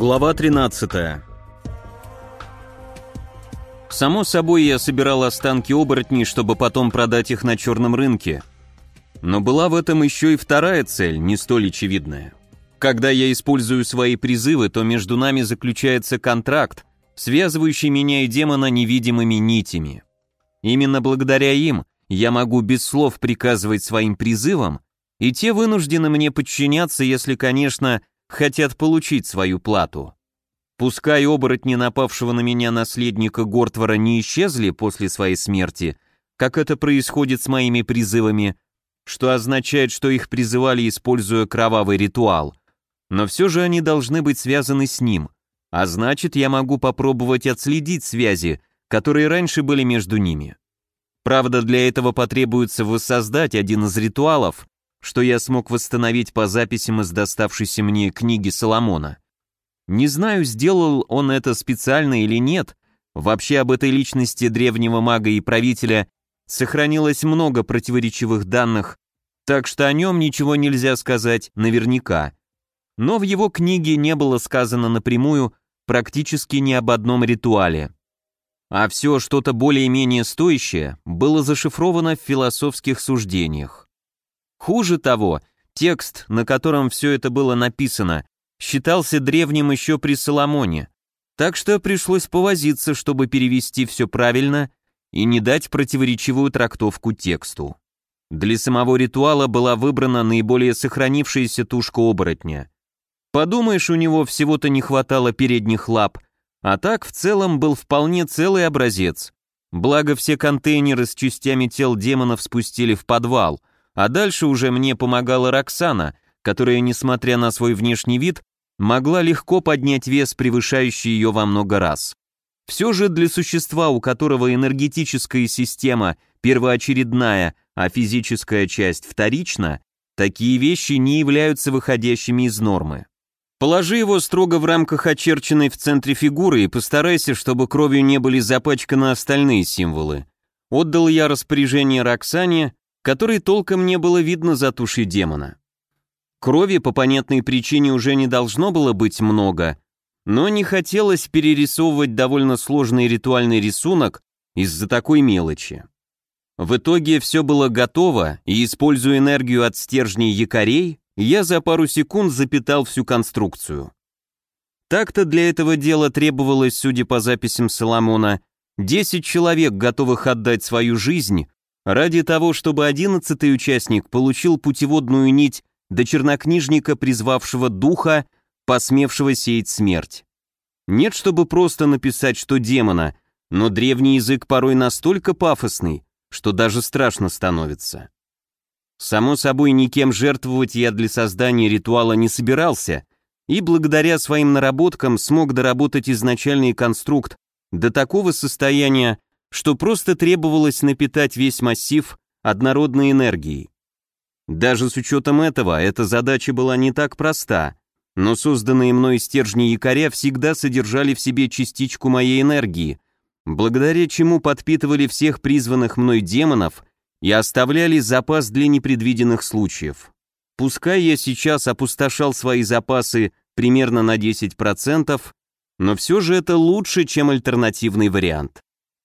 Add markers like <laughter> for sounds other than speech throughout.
Глава 13 Само собой, я собирал останки оборотней, чтобы потом продать их на черном рынке. Но была в этом еще и вторая цель, не столь очевидная. Когда я использую свои призывы, то между нами заключается контракт, связывающий меня и демона невидимыми нитями. Именно благодаря им я могу без слов приказывать своим призывам, и те вынуждены мне подчиняться, если, конечно, хотят получить свою плату. Пускай оборотни напавшего на меня наследника Гортвара не исчезли после своей смерти, как это происходит с моими призывами, что означает, что их призывали, используя кровавый ритуал, но все же они должны быть связаны с ним, а значит, я могу попробовать отследить связи, которые раньше были между ними. Правда, для этого потребуется воссоздать один из ритуалов, что я смог восстановить по записям из доставшейся мне книги Соломона. Не знаю, сделал он это специально или нет, вообще об этой личности древнего мага и правителя сохранилось много противоречивых данных, так что о нем ничего нельзя сказать наверняка. Но в его книге не было сказано напрямую практически ни об одном ритуале. А все что-то более-менее стоящее было зашифровано в философских суждениях. Хуже того, текст, на котором все это было написано, считался древним еще при Соломоне, так что пришлось повозиться, чтобы перевести все правильно и не дать противоречивую трактовку тексту. Для самого ритуала была выбрана наиболее сохранившаяся тушка оборотня. Подумаешь, у него всего-то не хватало передних лап, а так в целом был вполне целый образец. Благо все контейнеры с частями тел демонов спустили в подвал, а дальше уже мне помогала Роксана, которая, несмотря на свой внешний вид, могла легко поднять вес, превышающий ее во много раз. Все же для существа, у которого энергетическая система первоочередная, а физическая часть вторична, такие вещи не являются выходящими из нормы. Положи его строго в рамках очерченной в центре фигуры и постарайся, чтобы кровью не были запачканы остальные символы. Отдал я распоряжение Роксане, которой толком не было видно за тушей демона. Крови по понятной причине уже не должно было быть много, но не хотелось перерисовывать довольно сложный ритуальный рисунок из-за такой мелочи. В итоге все было готово, и, используя энергию от стержней якорей, я за пару секунд запитал всю конструкцию. Так-то для этого дела требовалось, судя по записям Соломона, 10 человек, готовых отдать свою жизнь, ради того, чтобы одиннадцатый участник получил путеводную нить до чернокнижника, призвавшего духа, посмевшего сеять смерть. Нет, чтобы просто написать, что демона, но древний язык порой настолько пафосный, что даже страшно становится. Само собой, никем жертвовать я для создания ритуала не собирался, и благодаря своим наработкам смог доработать изначальный конструкт до такого состояния, что просто требовалось напитать весь массив однородной энергией. Даже с учетом этого, эта задача была не так проста, но созданные мной стержни якоря всегда содержали в себе частичку моей энергии, благодаря чему подпитывали всех призванных мной демонов и оставляли запас для непредвиденных случаев. Пускай я сейчас опустошал свои запасы примерно на 10%, но все же это лучше, чем альтернативный вариант.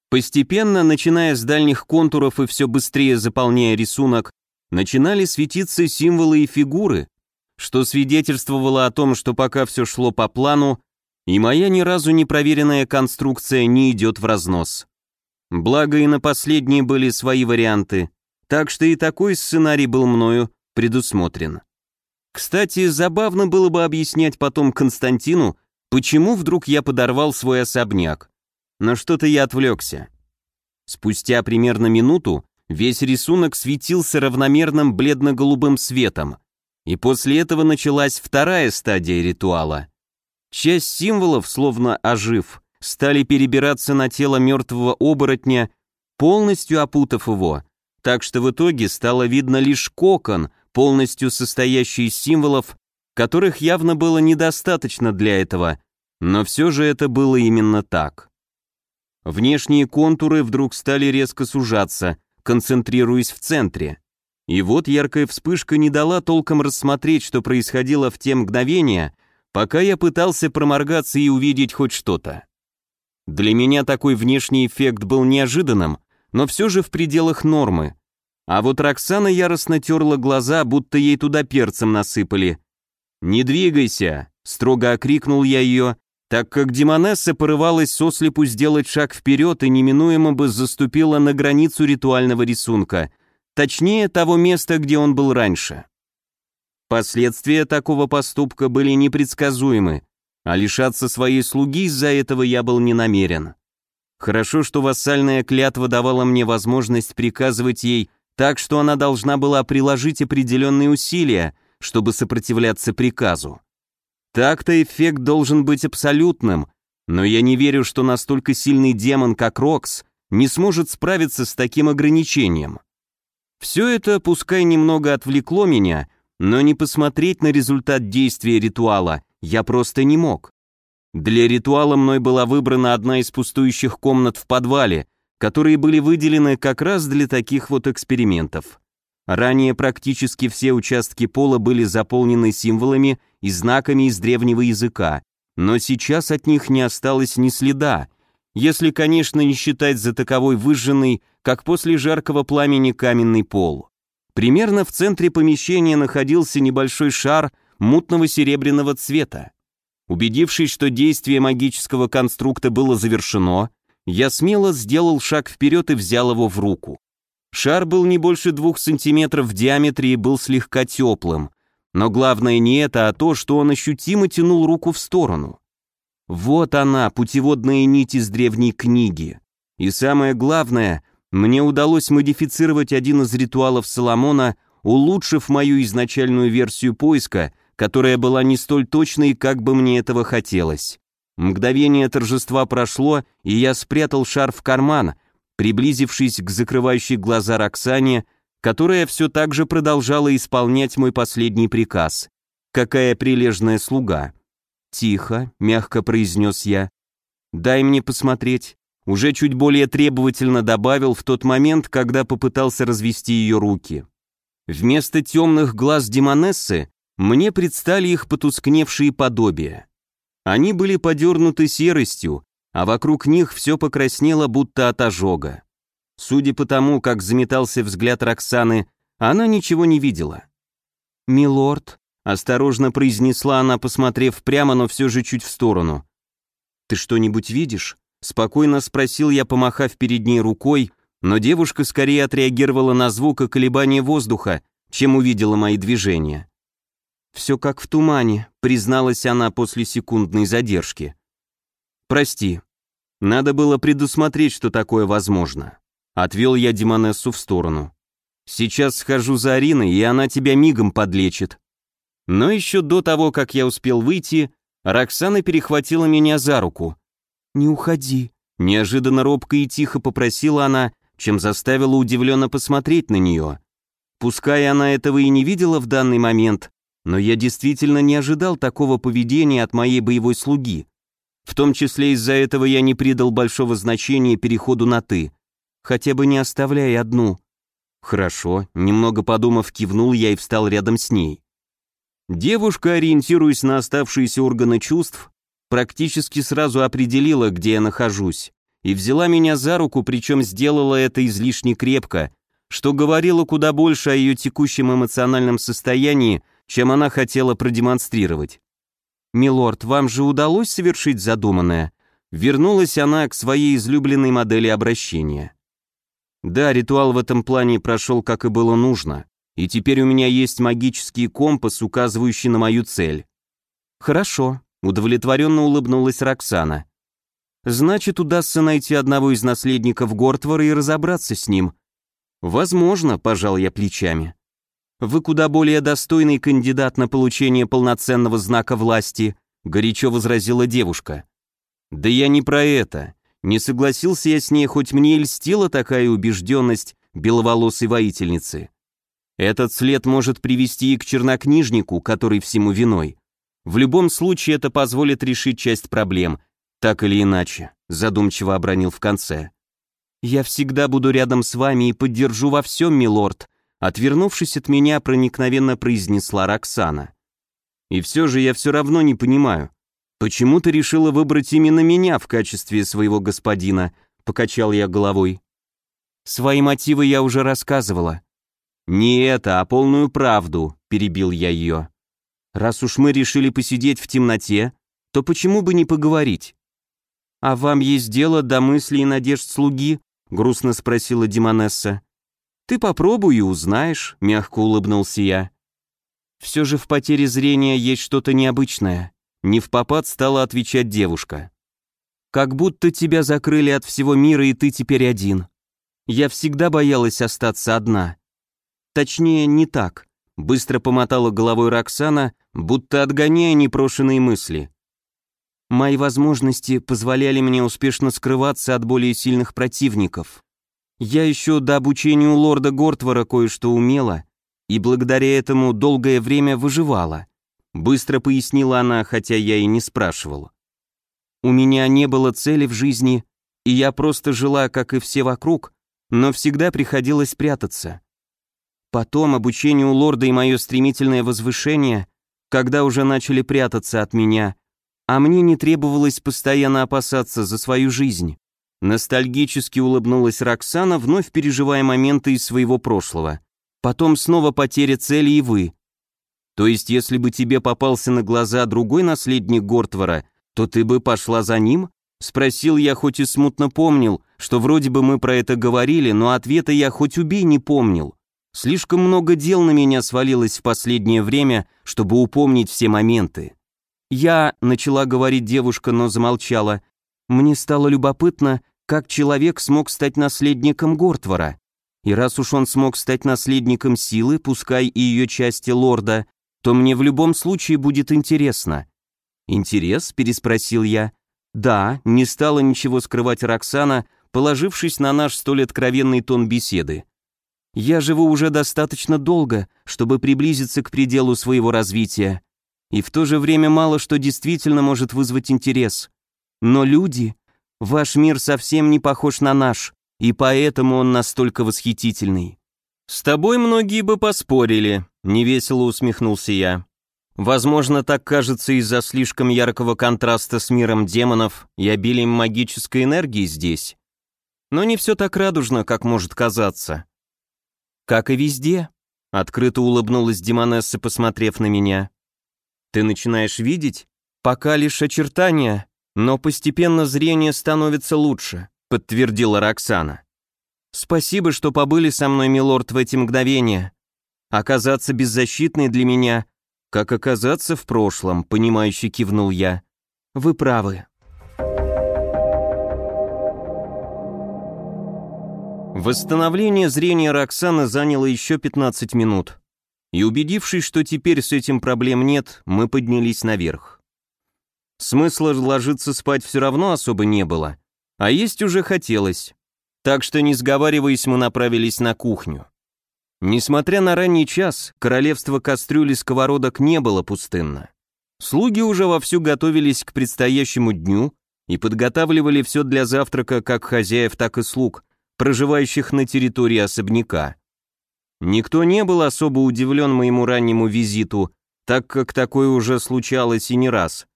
Постепенно, начиная с дальних контуров и все быстрее заполняя рисунок, начинали светиться символы и фигуры, что свидетельствовало о том, что пока все шло по плану, и моя ни разу не проверенная конструкция не идет в разнос. Благо и на последние были свои варианты, так что и такой сценарий был мною предусмотрен. Кстати, забавно было бы объяснять потом Константину, почему вдруг я подорвал свой особняк но что-то я отвлекся. Спустя примерно минуту весь рисунок светился равномерным бледно-голубым светом, и после этого началась вторая стадия ритуала. Часть символов, словно ожив, стали перебираться на тело мертвого оборотня, полностью опутав его, так что в итоге стало видно лишь кокон, полностью состоящий из символов, которых явно было недостаточно для этого, но все же это было именно так. Внешние контуры вдруг стали резко сужаться, концентрируясь в центре. И вот яркая вспышка не дала толком рассмотреть, что происходило в те мгновения, пока я пытался проморгаться и увидеть хоть что-то. Для меня такой внешний эффект был неожиданным, но все же в пределах нормы. А вот Роксана яростно терла глаза, будто ей туда перцем насыпали. «Не двигайся!» — строго окрикнул я ее, так как Демонесса порывалась сослепу сделать шаг вперед и неминуемо бы заступила на границу ритуального рисунка, точнее того места, где он был раньше. Последствия такого поступка были непредсказуемы, а лишаться своей слуги из-за этого я был не намерен. Хорошо, что вассальная клятва давала мне возможность приказывать ей так, что она должна была приложить определенные усилия, чтобы сопротивляться приказу. Так-то эффект должен быть абсолютным, но я не верю, что настолько сильный демон, как Рокс, не сможет справиться с таким ограничением. Все это, пускай немного отвлекло меня, но не посмотреть на результат действия ритуала я просто не мог. Для ритуала мной была выбрана одна из пустующих комнат в подвале, которые были выделены как раз для таких вот экспериментов. Ранее практически все участки пола были заполнены символами и знаками из древнего языка, но сейчас от них не осталось ни следа, если, конечно, не считать за таковой выжженный, как после жаркого пламени каменный пол. Примерно в центре помещения находился небольшой шар мутного серебряного цвета. Убедившись, что действие магического конструкта было завершено, я смело сделал шаг вперед и взял его в руку. Шар был не больше двух сантиметров в диаметре и был слегка теплым. Но главное не это, а то, что он ощутимо тянул руку в сторону. Вот она, путеводная нить из древней книги. И самое главное, мне удалось модифицировать один из ритуалов Соломона, улучшив мою изначальную версию поиска, которая была не столь точной, как бы мне этого хотелось. Мгновение торжества прошло, и я спрятал шар в карман, приблизившись к закрывающей глаза Роксане, которая все так же продолжала исполнять мой последний приказ. Какая прилежная слуга. «Тихо», — мягко произнес я. «Дай мне посмотреть» уже чуть более требовательно добавил в тот момент, когда попытался развести ее руки. Вместо темных глаз Демонессы мне предстали их потускневшие подобия. Они были подернуты серостью, а вокруг них все покраснело, будто от ожога. Судя по тому, как заметался взгляд Роксаны, она ничего не видела. «Милорд», — осторожно произнесла она, посмотрев прямо, но все же чуть в сторону. «Ты что-нибудь видишь?» Спокойно спросил я, помахав перед ней рукой, но девушка скорее отреагировала на звук и колебание воздуха, чем увидела мои движения. «Все как в тумане», — призналась она после секундной задержки. «Прости. Надо было предусмотреть, что такое возможно». Отвел я Димонессу в сторону. «Сейчас схожу за Ариной, и она тебя мигом подлечит». Но еще до того, как я успел выйти, Роксана перехватила меня за руку. «Не уходи», — неожиданно робко и тихо попросила она, чем заставила удивленно посмотреть на нее. Пускай она этого и не видела в данный момент, но я действительно не ожидал такого поведения от моей боевой слуги. В том числе из-за этого я не придал большого значения переходу на «ты». Хотя бы не оставляй одну. Хорошо, немного подумав, кивнул я и встал рядом с ней. Девушка, ориентируясь на оставшиеся органы чувств, практически сразу определила, где я нахожусь, и взяла меня за руку, причем сделала это излишне крепко, что говорило куда больше о ее текущем эмоциональном состоянии, чем она хотела продемонстрировать. «Милорд, вам же удалось совершить задуманное?» Вернулась она к своей излюбленной модели обращения. Да, ритуал в этом плане прошел, как и было нужно, и теперь у меня есть магический компас, указывающий на мою цель. Хорошо, Удовлетворенно улыбнулась Роксана. Значит, удастся найти одного из наследников Гортвара и разобраться с ним. Возможно, пожал я плечами. Вы куда более достойный кандидат на получение полноценного знака власти, горячо возразила девушка. Да я не про это. Не согласился я с ней, хоть мне и льстила такая убежденность беловолосой воительницы. Этот след может привести и к чернокнижнику, который всему виной. В любом случае это позволит решить часть проблем, так или иначе, задумчиво обронил в конце. Я всегда буду рядом с вами и поддержу во всем, милорд, отвернувшись от меня, проникновенно произнесла Роксана. И все же я все равно не понимаю, почему ты решила выбрать именно меня в качестве своего господина, покачал я головой. Свои мотивы я уже рассказывала. Не это, а полную правду, перебил я ее. Раз уж мы решили посидеть в темноте, то почему бы не поговорить? А вам есть дело до мыслей и надежд слуги? грустно спросила Димонесса. Ты попробуй и узнаешь, мягко улыбнулся я. Все же в потере зрения есть что-то необычное. Не в попад стала отвечать девушка. Как будто тебя закрыли от всего мира, и ты теперь один. Я всегда боялась остаться одна. Точнее, не так. Быстро помотала головой Роксана, будто отгоняя непрошенные мысли. Мои возможности позволяли мне успешно скрываться от более сильных противников. Я еще до обучения у лорда Гортвара кое-что умела, и благодаря этому долгое время выживала. Быстро пояснила она, хотя я и не спрашивал. У меня не было цели в жизни, и я просто жила, как и все вокруг, но всегда приходилось прятаться. Потом обучение у лорда и мое стремительное возвышение, когда уже начали прятаться от меня, а мне не требовалось постоянно опасаться за свою жизнь. Ностальгически улыбнулась Роксана, вновь переживая моменты из своего прошлого. Потом снова потеря цели и вы. То есть, если бы тебе попался на глаза другой наследник Гортвара, то ты бы пошла за ним? Спросил я, хоть и смутно помнил, что вроде бы мы про это говорили, но ответа я хоть убей не помнил. Слишком много дел на меня свалилось в последнее время, чтобы упомнить все моменты. Я, начала говорить девушка, но замолчала. Мне стало любопытно, как человек смог стать наследником Гортвара. И раз уж он смог стать наследником силы, пускай и ее части лорда, то мне в любом случае будет интересно. «Интерес?» – переспросил я. «Да», – не стала ничего скрывать Роксана, положившись на наш столь откровенный тон беседы. «Я живу уже достаточно долго, чтобы приблизиться к пределу своего развития, и в то же время мало что действительно может вызвать интерес. Но люди, ваш мир совсем не похож на наш, и поэтому он настолько восхитительный. С тобой многие бы поспорили, невесело усмехнулся я. Возможно, так кажется из-за слишком яркого контраста с миром демонов и обилием магической энергии здесь. Но не все так радужно, как может казаться. Как и везде, открыто улыбнулась Демонесса, посмотрев на меня. Ты начинаешь видеть? Пока лишь очертания, но постепенно зрение становится лучше подтвердила Роксана. Спасибо, что побыли со мной, милорд, в эти мгновения. Оказаться беззащитной для меня, как оказаться в прошлом, понимающе кивнул я. Вы правы. Восстановление зрения Роксаны заняло еще 15 минут. И убедившись, что теперь с этим проблем нет, мы поднялись наверх. Смысла ложиться спать все равно особо не было, а есть уже хотелось. Так что, не сговариваясь, мы направились на кухню. Несмотря на ранний час, королевство кастрюли сковородок не было пустынно. Слуги уже вовсю готовились к предстоящему дню и подготавливали все для завтрака как хозяев, так и слуг, проживающих на территории особняка. Никто не был особо удивлен моему раннему визиту, так как такое уже случалось и не раз.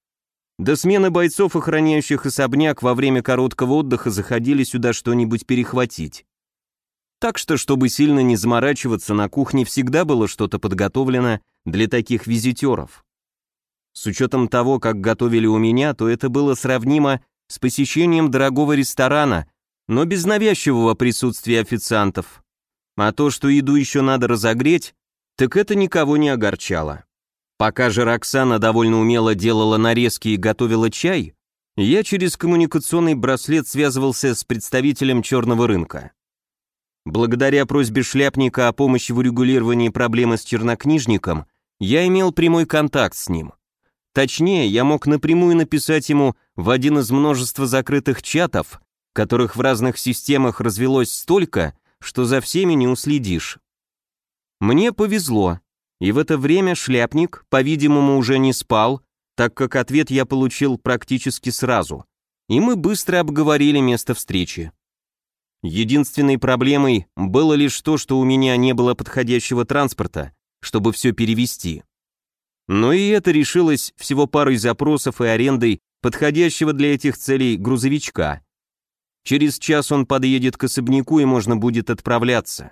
До смены бойцов, охраняющих особняк, во время короткого отдыха заходили сюда что-нибудь перехватить. Так что, чтобы сильно не заморачиваться, на кухне всегда было что-то подготовлено для таких визитеров. С учетом того, как готовили у меня, то это было сравнимо с посещением дорогого ресторана, но без навязчивого присутствия официантов. А то, что еду еще надо разогреть, так это никого не огорчало. Пока же Роксана довольно умело делала нарезки и готовила чай, я через коммуникационный браслет связывался с представителем черного рынка. Благодаря просьбе шляпника о помощи в урегулировании проблемы с чернокнижником, я имел прямой контакт с ним. Точнее, я мог напрямую написать ему в один из множества закрытых чатов, которых в разных системах развелось столько, что за всеми не уследишь. Мне повезло. И в это время шляпник, по-видимому, уже не спал, так как ответ я получил практически сразу. И мы быстро обговорили место встречи. Единственной проблемой было лишь то, что у меня не было подходящего транспорта, чтобы все перевести. Но и это решилось всего парой запросов и арендой подходящего для этих целей грузовичка. Через час он подъедет к особняку и можно будет отправляться.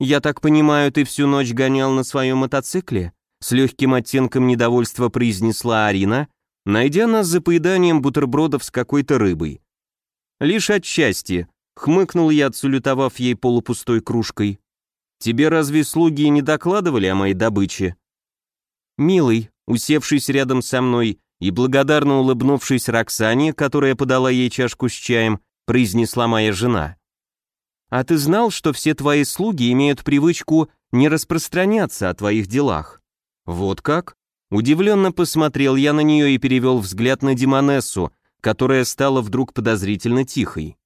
«Я так понимаю, ты всю ночь гонял на своем мотоцикле?» С легким оттенком недовольства произнесла Арина, найдя нас за поеданием бутербродов с какой-то рыбой. Лишь от счастья, хмыкнул я, отсулютовав ей полупустой кружкой. «Тебе разве слуги не докладывали о моей добыче?» Милый, усевшись рядом со мной и благодарно улыбнувшись Роксане, которая подала ей чашку с чаем, произнесла моя жена. «А ты знал, что все твои слуги имеют привычку не распространяться о твоих делах?» «Вот как?» Удивленно посмотрел я на нее и перевел взгляд на Димонессу, которая стала вдруг подозрительно тихой.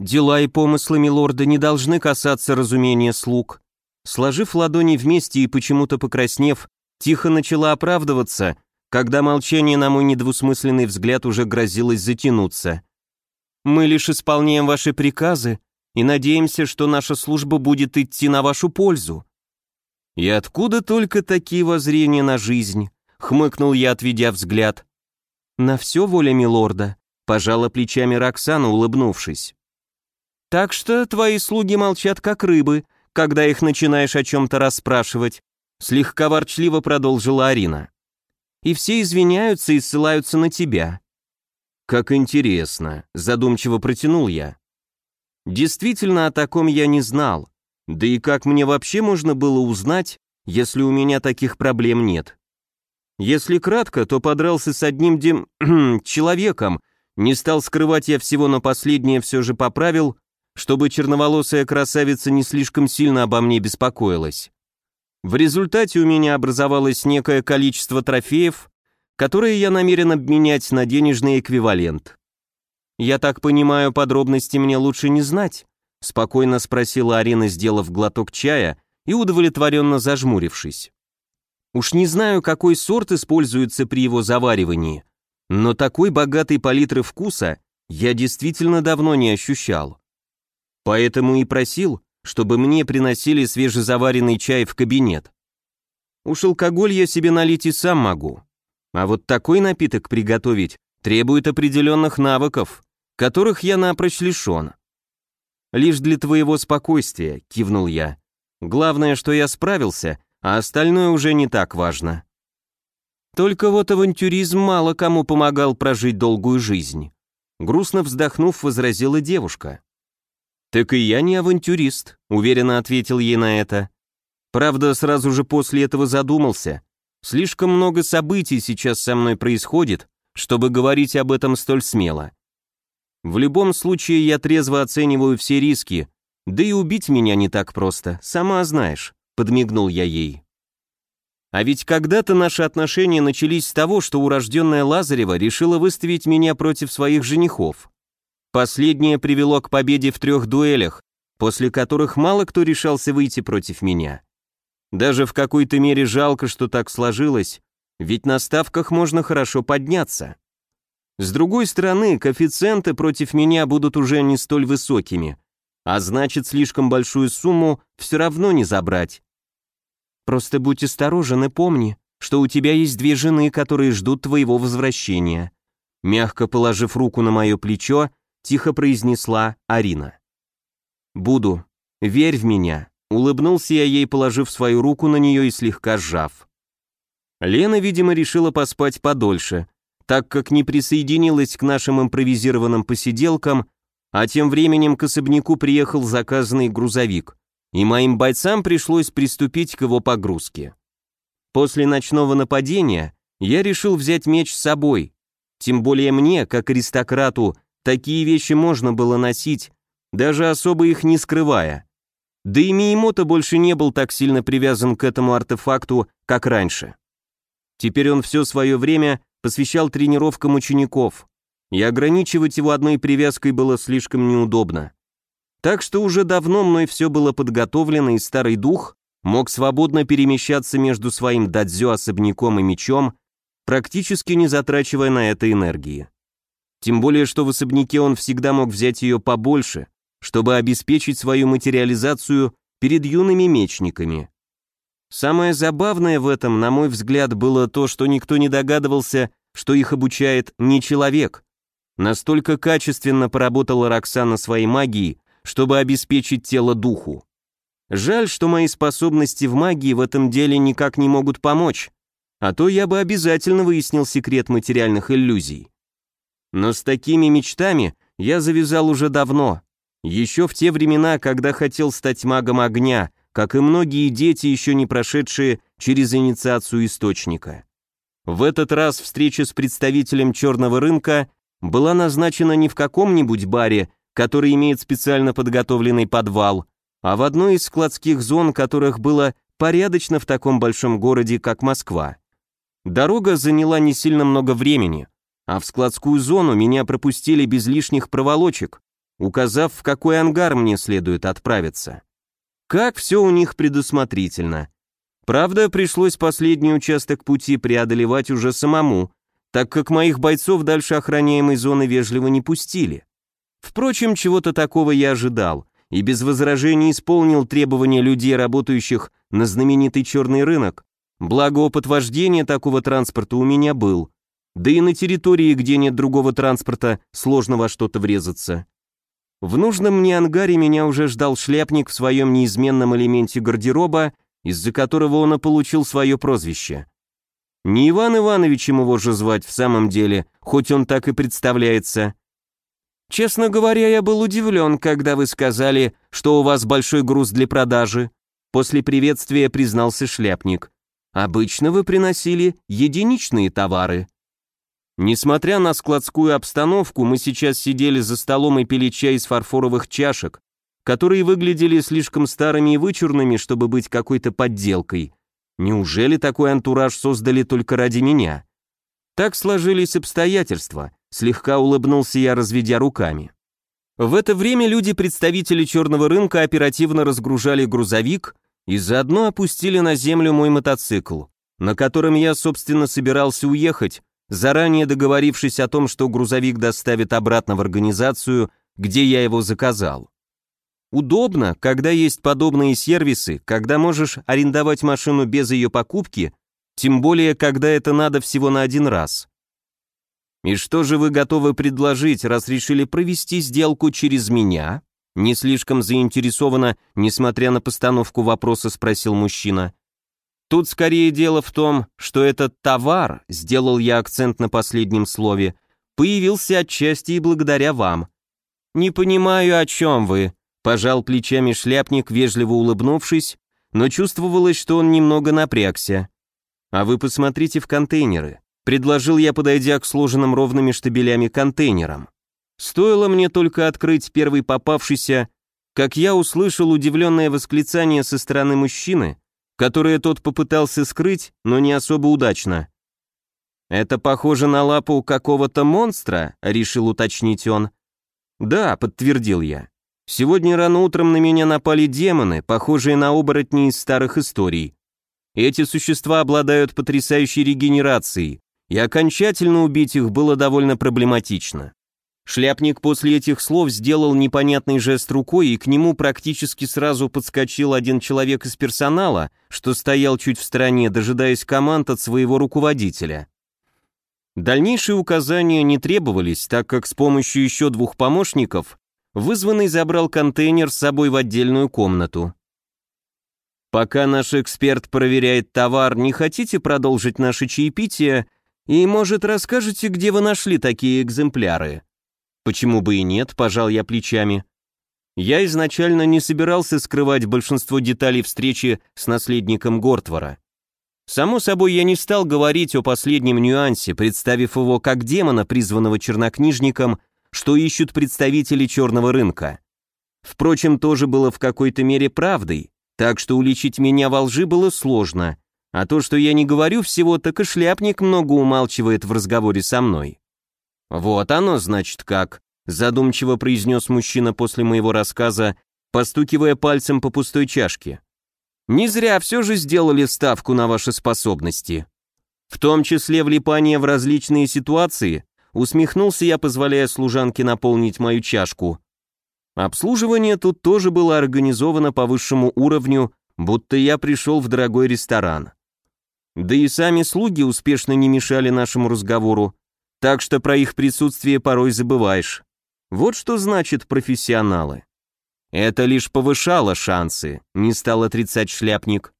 «Дела и помыслы милорда не должны касаться разумения слуг». Сложив ладони вместе и почему-то покраснев, тихо начала оправдываться, когда молчание на мой недвусмысленный взгляд уже грозилось затянуться. «Мы лишь исполняем ваши приказы и надеемся, что наша служба будет идти на вашу пользу». «И откуда только такие воззрения на жизнь?» — хмыкнул я, отведя взгляд. «На все воля милорда», — пожала плечами Роксана, улыбнувшись. «Так что твои слуги молчат как рыбы, когда их начинаешь о чем-то расспрашивать», — слегка ворчливо продолжила Арина и все извиняются и ссылаются на тебя». «Как интересно», — задумчиво протянул я. «Действительно, о таком я не знал. Да и как мне вообще можно было узнать, если у меня таких проблем нет? Если кратко, то подрался с одним дем... <clears throat> человеком, не стал скрывать я всего, но последнее все же поправил, чтобы черноволосая красавица не слишком сильно обо мне беспокоилась. В результате у меня образовалось некое количество трофеев, которые я намерен обменять на денежный эквивалент. «Я так понимаю, подробности мне лучше не знать?» — спокойно спросила Арина, сделав глоток чая и удовлетворенно зажмурившись. «Уж не знаю, какой сорт используется при его заваривании, но такой богатой палитры вкуса я действительно давно не ощущал. Поэтому и просил, чтобы мне приносили свежезаваренный чай в кабинет. Уж алкоголь я себе налить и сам могу. А вот такой напиток приготовить требует определенных навыков, которых я напрочь лишен. «Лишь для твоего спокойствия», — кивнул я. «Главное, что я справился, а остальное уже не так важно». Только вот авантюризм мало кому помогал прожить долгую жизнь. Грустно вздохнув, возразила девушка. «Так и я не авантюрист», — уверенно ответил ей на это. Правда, сразу же после этого задумался. Слишком много событий сейчас со мной происходит, чтобы говорить об этом столь смело. В любом случае я трезво оцениваю все риски, да и убить меня не так просто, сама знаешь, подмигнул я ей. А ведь когда-то наши отношения начались с того, что урожденная Лазарева решила выставить меня против своих женихов. Последнее привело к победе в трех дуэлях, после которых мало кто решался выйти против меня. Даже в какой-то мере жалко, что так сложилось, ведь на ставках можно хорошо подняться. С другой стороны, коэффициенты против меня будут уже не столь высокими, а значит, слишком большую сумму все равно не забрать. Просто будь осторожен и помни, что у тебя есть две жены, которые ждут твоего возвращения. Мягко положив руку на мое плечо, тихо произнесла Арина. «Буду. Верь в меня», — улыбнулся я ей, положив свою руку на нее и слегка сжав. Лена, видимо, решила поспать подольше, так как не присоединилась к нашим импровизированным посиделкам, а тем временем к особняку приехал заказанный грузовик, и моим бойцам пришлось приступить к его погрузке. После ночного нападения я решил взять меч с собой, тем более мне, как аристократу, Такие вещи можно было носить, даже особо их не скрывая. Да и Миемото больше не был так сильно привязан к этому артефакту, как раньше. Теперь он все свое время посвящал тренировкам учеников, и ограничивать его одной привязкой было слишком неудобно. Так что уже давно мной все было подготовлено, и старый дух мог свободно перемещаться между своим дадзё особняком и мечом, практически не затрачивая на это энергии. Тем более, что в особняке он всегда мог взять ее побольше, чтобы обеспечить свою материализацию перед юными мечниками. Самое забавное в этом, на мой взгляд, было то, что никто не догадывался, что их обучает не человек. Настолько качественно поработала Роксана своей магией, чтобы обеспечить тело духу. Жаль, что мои способности в магии в этом деле никак не могут помочь, а то я бы обязательно выяснил секрет материальных иллюзий. Но с такими мечтами я завязал уже давно, еще в те времена, когда хотел стать магом огня, как и многие дети, еще не прошедшие через инициацию источника. В этот раз встреча с представителем черного рынка была назначена не в каком-нибудь баре, который имеет специально подготовленный подвал, а в одной из складских зон, которых было порядочно в таком большом городе, как Москва. Дорога заняла не сильно много времени, а в складскую зону меня пропустили без лишних проволочек, указав, в какой ангар мне следует отправиться. Как все у них предусмотрительно. Правда, пришлось последний участок пути преодолевать уже самому, так как моих бойцов дальше охраняемой зоны вежливо не пустили. Впрочем, чего-то такого я ожидал, и без возражений исполнил требования людей, работающих на знаменитый черный рынок, благо опыт вождения такого транспорта у меня был, да и на территории, где нет другого транспорта, сложно во что-то врезаться. В нужном мне ангаре меня уже ждал шляпник в своем неизменном элементе гардероба, из-за которого он и получил свое прозвище. Не Иван Ивановичем его же звать в самом деле, хоть он так и представляется. Честно говоря, я был удивлен, когда вы сказали, что у вас большой груз для продажи. После приветствия признался шляпник. Обычно вы приносили единичные товары. Несмотря на складскую обстановку, мы сейчас сидели за столом и пили чай из фарфоровых чашек, которые выглядели слишком старыми и вычурными, чтобы быть какой-то подделкой. Неужели такой антураж создали только ради меня? Так сложились обстоятельства, слегка улыбнулся я, разведя руками. В это время люди-представители черного рынка оперативно разгружали грузовик и заодно опустили на землю мой мотоцикл, на котором я, собственно, собирался уехать, заранее договорившись о том, что грузовик доставит обратно в организацию, где я его заказал. Удобно, когда есть подобные сервисы, когда можешь арендовать машину без ее покупки, тем более, когда это надо всего на один раз. И что же вы готовы предложить, раз решили провести сделку через меня? Не слишком заинтересованно, несмотря на постановку вопроса, спросил мужчина. Тут скорее дело в том, что этот товар, сделал я акцент на последнем слове, появился отчасти и благодаря вам. Не понимаю, о чем вы, пожал плечами шляпник, вежливо улыбнувшись, но чувствовалось, что он немного напрягся. А вы посмотрите в контейнеры, предложил я, подойдя к сложенным ровными штабелями контейнерам. Стоило мне только открыть первый попавшийся, как я услышал удивленное восклицание со стороны мужчины, которое тот попытался скрыть, но не особо удачно. «Это похоже на лапу какого-то монстра?» — решил уточнить он. «Да», — подтвердил я. «Сегодня рано утром на меня напали демоны, похожие на оборотни из старых историй. Эти существа обладают потрясающей регенерацией, и окончательно убить их было довольно проблематично. Шляпник после этих слов сделал непонятный жест рукой, и к нему практически сразу подскочил один человек из персонала, что стоял чуть в стороне, дожидаясь команд от своего руководителя. Дальнейшие указания не требовались, так как с помощью еще двух помощников вызванный забрал контейнер с собой в отдельную комнату. Пока наш эксперт проверяет товар, не хотите продолжить наше чаепитие и, может, расскажете, где вы нашли такие экземпляры? Почему бы и нет, пожал я плечами. Я изначально не собирался скрывать большинство деталей встречи с наследником Гортвара. Само собой, я не стал говорить о последнем нюансе, представив его как демона, призванного чернокнижником, что ищут представители черного рынка. Впрочем, тоже было в какой-то мере правдой, так что уличить меня во лжи было сложно, а то, что я не говорю всего, так и шляпник много умалчивает в разговоре со мной. «Вот оно, значит, как», — задумчиво произнес мужчина после моего рассказа, постукивая пальцем по пустой чашке. «Не зря все же сделали ставку на ваши способности. В том числе влипание в различные ситуации», усмехнулся я, позволяя служанке наполнить мою чашку. Обслуживание тут тоже было организовано по высшему уровню, будто я пришел в дорогой ресторан. Да и сами слуги успешно не мешали нашему разговору, так что про их присутствие порой забываешь. Вот что значит профессионалы. Это лишь повышало шансы, не стал отрицать шляпник.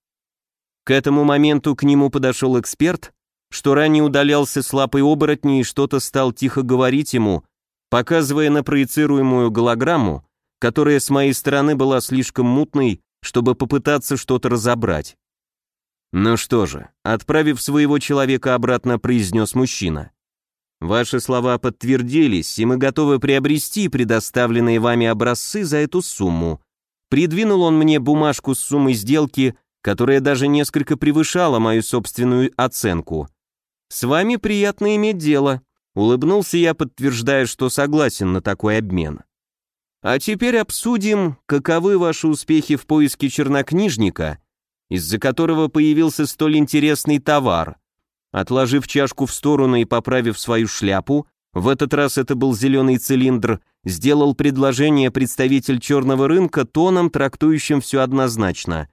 К этому моменту к нему подошел эксперт, что ранее удалялся с лапой оборотни и что-то стал тихо говорить ему, показывая на проецируемую голограмму, которая с моей стороны была слишком мутной, чтобы попытаться что-то разобрать. «Ну что же», отправив своего человека обратно, произнес мужчина. «Ваши слова подтвердились, и мы готовы приобрести предоставленные вами образцы за эту сумму». Придвинул он мне бумажку с суммой сделки, которая даже несколько превышала мою собственную оценку. «С вами приятно иметь дело», — улыбнулся я, подтверждая, что согласен на такой обмен. «А теперь обсудим, каковы ваши успехи в поиске чернокнижника», из-за которого появился столь интересный товар. Отложив чашку в сторону и поправив свою шляпу, в этот раз это был зеленый цилиндр, сделал предложение представитель черного рынка тоном, трактующим все однозначно.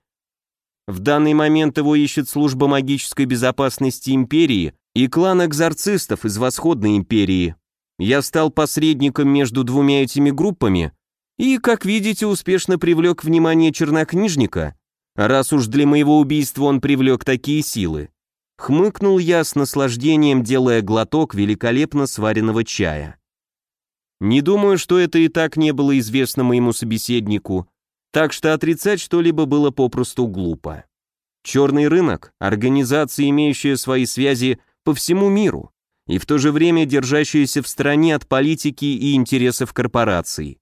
В данный момент его ищет служба магической безопасности империи и клан экзорцистов из Восходной империи. Я стал посредником между двумя этими группами и, как видите, успешно привлек внимание чернокнижника, раз уж для моего убийства он привлек такие силы. Хмыкнул я с наслаждением, делая глоток великолепно сваренного чая. Не думаю, что это и так не было известно моему собеседнику, так что отрицать что-либо было попросту глупо. Черный рынок – организация, имеющая свои связи по всему миру и в то же время держащаяся в стороне от политики и интересов корпораций.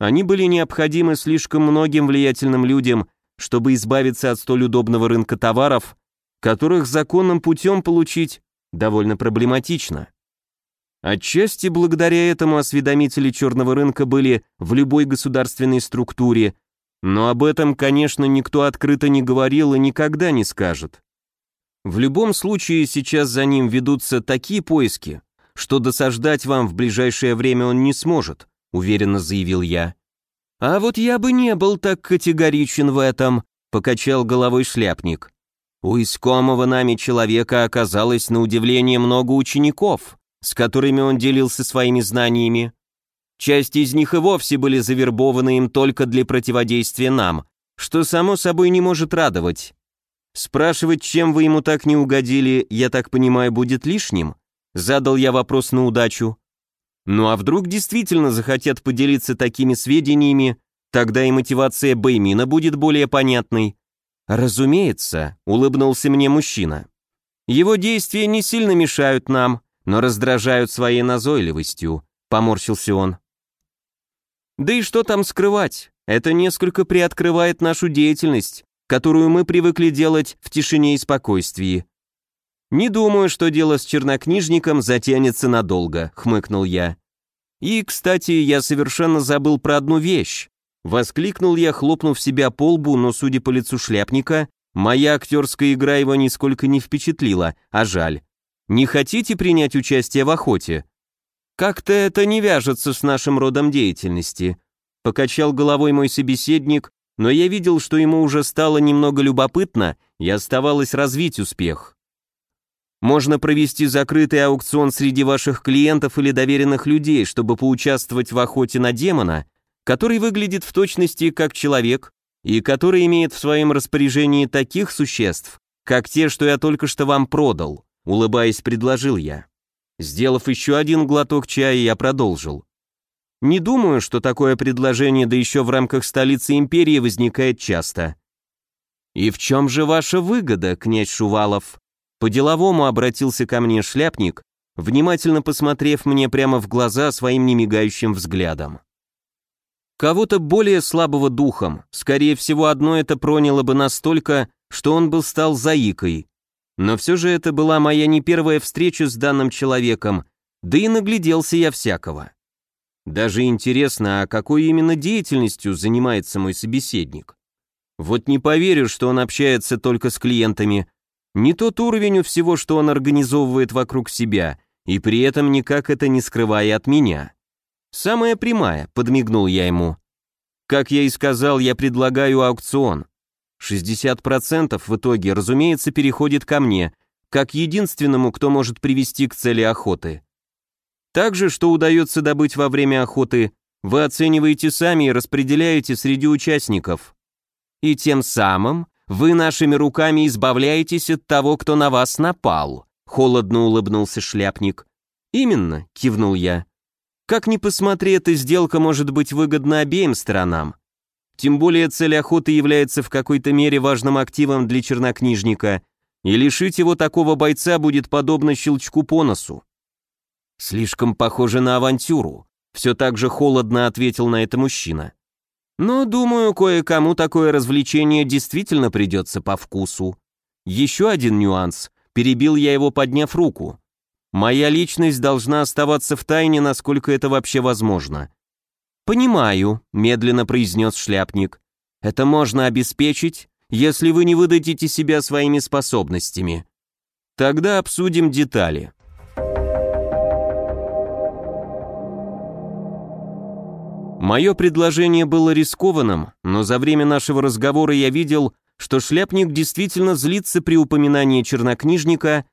Они были необходимы слишком многим влиятельным людям, чтобы избавиться от столь удобного рынка товаров, которых законным путем получить довольно проблематично. Отчасти благодаря этому осведомители черного рынка были в любой государственной структуре, но об этом, конечно, никто открыто не говорил и никогда не скажет. В любом случае сейчас за ним ведутся такие поиски, что досаждать вам в ближайшее время он не сможет, уверенно заявил я. А вот я бы не был так категоричен в этом, покачал головой шляпник. У искомого нами человека оказалось на удивление много учеников, с которыми он делился своими знаниями. Часть из них и вовсе были завербованы им только для противодействия нам, что само собой не может радовать. Спрашивать, чем вы ему так не угодили, я так понимаю, будет лишним? Задал я вопрос на удачу. Ну а вдруг действительно захотят поделиться такими сведениями, тогда и мотивация Бэймина будет более понятной. Разумеется, улыбнулся мне мужчина. Его действия не сильно мешают нам, но раздражают своей назойливостью, поморщился он. Да и что там скрывать? Это несколько приоткрывает нашу деятельность, которую мы привыкли делать в тишине и спокойствии. Не думаю, что дело с чернокнижником затянется надолго, хмыкнул я. И, кстати, я совершенно забыл про одну вещь. Воскликнул я, хлопнув себя по лбу, но, судя по лицу шляпника, моя актерская игра его нисколько не впечатлила, а жаль. Не хотите принять участие в охоте? Как-то это не вяжется с нашим родом деятельности. Покачал головой мой собеседник, но я видел, что ему уже стало немного любопытно и оставалось развить успех. Можно провести закрытый аукцион среди ваших клиентов или доверенных людей, чтобы поучаствовать в охоте на демона, который выглядит в точности как человек и который имеет в своем распоряжении таких существ, как те, что я только что вам продал, улыбаясь, предложил я. Сделав еще один глоток чая, я продолжил. Не думаю, что такое предложение, да еще в рамках столицы империи, возникает часто. И в чем же ваша выгода, князь Шувалов? По-деловому обратился ко мне шляпник, внимательно посмотрев мне прямо в глаза своим немигающим взглядом. Кого-то более слабого духом, скорее всего, одно это проняло бы настолько, что он бы стал заикой, но все же это была моя не первая встреча с данным человеком, да и нагляделся я всякого. Даже интересно, а какой именно деятельностью занимается мой собеседник? Вот не поверю, что он общается только с клиентами. Не тот уровень у всего, что он организовывает вокруг себя, и при этом никак это не скрывая от меня. «Самая прямая», — подмигнул я ему. «Как я и сказал, я предлагаю аукцион. 60% в итоге, разумеется, переходит ко мне, как единственному, кто может привести к цели охоты. Также, что удается добыть во время охоты, вы оцениваете сами и распределяете среди участников. И тем самым вы нашими руками избавляетесь от того, кто на вас напал, холодно улыбнулся шляпник. Именно, кивнул я. Как ни посмотри, эта сделка может быть выгодна обеим сторонам. Тем более цель охоты является в какой-то мере важным активом для чернокнижника, и лишить его такого бойца будет подобно щелчку по носу. Слишком похоже на авантюру, все так же холодно ответил на это мужчина. Но, думаю, кое-кому такое развлечение действительно придется по вкусу. Еще один нюанс. Перебил я его, подняв руку. Моя личность должна оставаться в тайне, насколько это вообще возможно. «Понимаю», — медленно произнес шляпник. «Это можно обеспечить, если вы не выдадите себя своими способностями. Тогда обсудим детали». Мое предложение было рискованным, но за время нашего разговора я видел, что шляпник действительно злится при упоминании чернокнижника,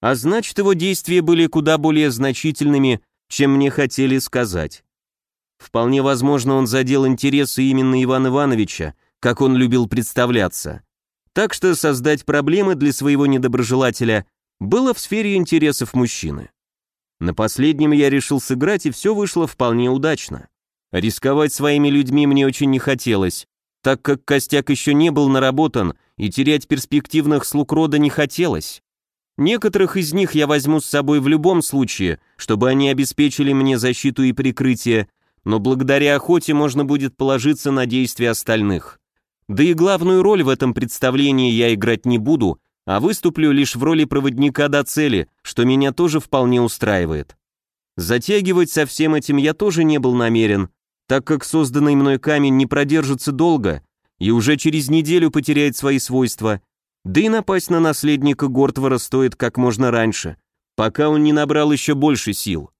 а значит его действия были куда более значительными, чем мне хотели сказать. Вполне возможно, он задел интересы именно Ивана Ивановича, как он любил представляться. Так что создать проблемы для своего недоброжелателя было в сфере интересов мужчины. На последнем я решил сыграть, и все вышло вполне удачно. Рисковать своими людьми мне очень не хотелось, так как костяк еще не был наработан, и терять перспективных слуг рода не хотелось. Некоторых из них я возьму с собой в любом случае, чтобы они обеспечили мне защиту и прикрытие, но благодаря охоте можно будет положиться на действия остальных. Да и главную роль в этом представлении я играть не буду, а выступлю лишь в роли проводника до цели, что меня тоже вполне устраивает. Затягивать со всем этим я тоже не был намерен, так как созданный мной камень не продержится долго и уже через неделю потеряет свои свойства, да и напасть на наследника Гортвара стоит как можно раньше, пока он не набрал еще больше сил.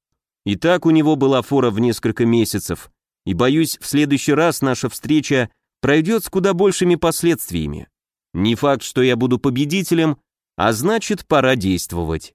И так у него была фора в несколько месяцев, и, боюсь, в следующий раз наша встреча пройдет с куда большими последствиями. Не факт, что я буду победителем, а значит, пора действовать.